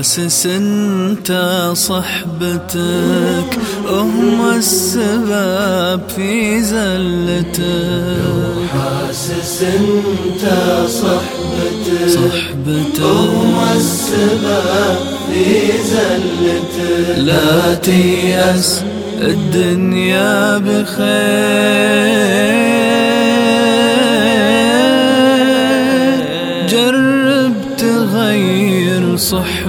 حاسس أنت صحبتك هم السبب في زلتك. حاسس أنت صحبتك صحبتك. هم السبب في زلتك. لا تيأس الدنيا بخير. جرب تغير صحبتك.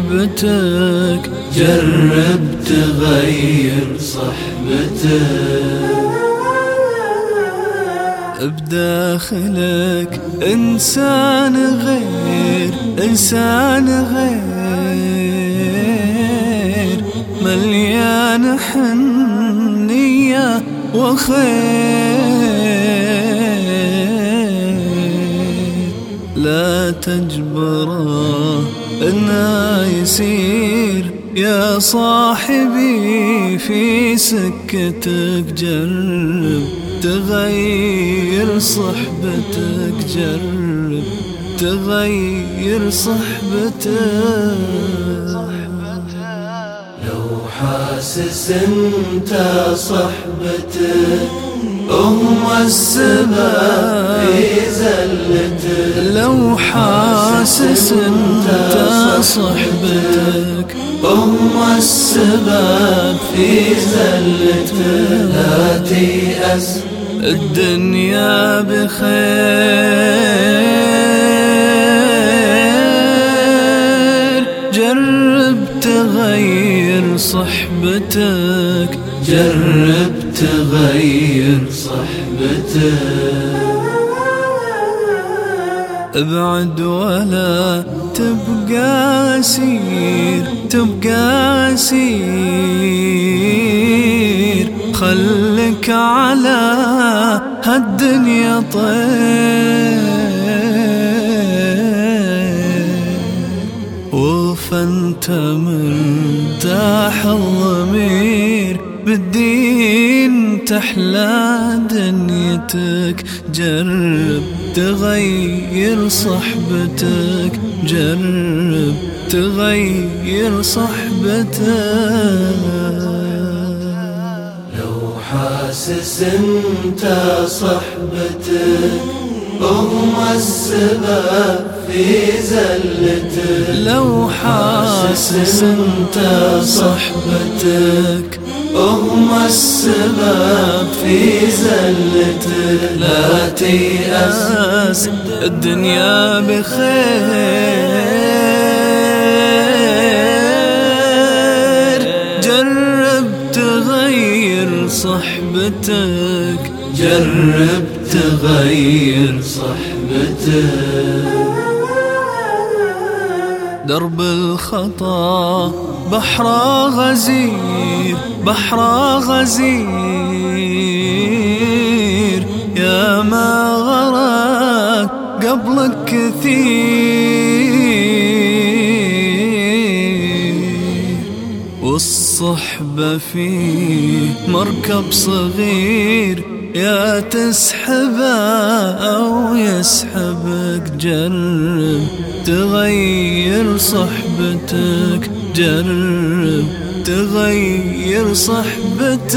جرب تغير صحبتك. بداخلك إنسان غير إنسان غير. مليان حنية وخير. تجبره إنه يسير. يا صاحبي في سكتك جرب. تغير صحبتك جرب. تغير صحبتك. لو حاسس إنت صحبتك هم السبب. صحبتك هم السبب في زلتك لا تيأس الدنيا بخير جرب تغير صحبتك جرب تغير صحبتك. أبعد ولا تبقى اسير تبقى اسير خلك على هالدنيا طير. وفانت مرتاح الضمير. بالدين تحلى دنيتك. جرب تغير صحبتك. جرب تغير صحبتك. لو حاسس انت صحبتك هم السبب. في زلتك لو حاسس أنت صحبتك هم السبب في زلتك لا تيأس. الدنيا بخير. جرب تغير صحبتك. جرب تغير صحبتك. درب الخطا بحر غزير بحر غزير. يا ما غرق قبلك كثير. والصحبة فيه مركب صغير يا تسحبه أو يسحبك جرب تغير صحبتك جرب تغير صحبتك.